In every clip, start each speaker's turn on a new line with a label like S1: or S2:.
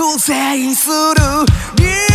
S1: 覚醒する。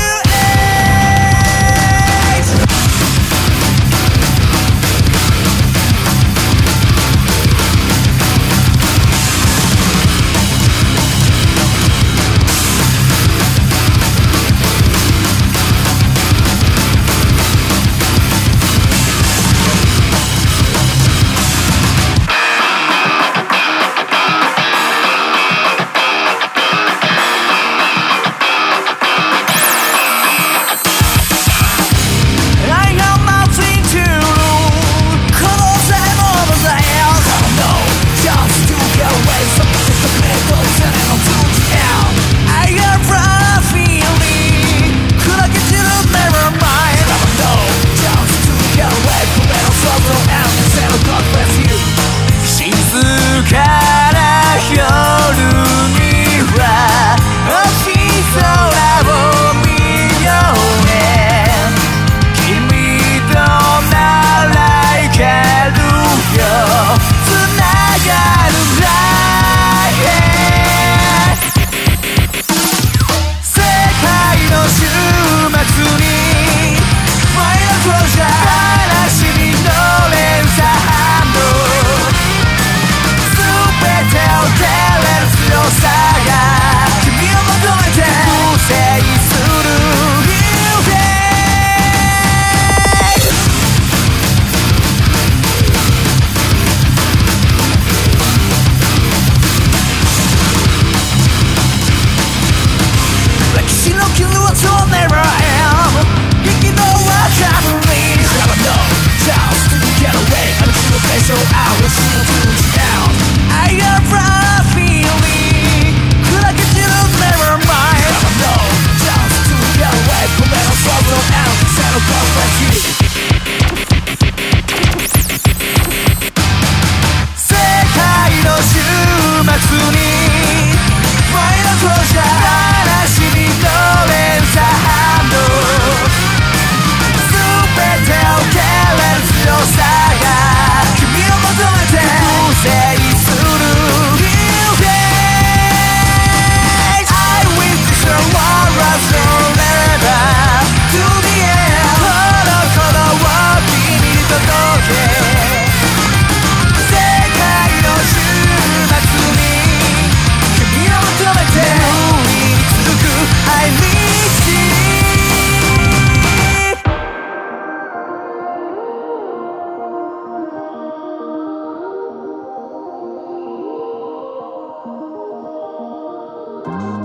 S1: Bye.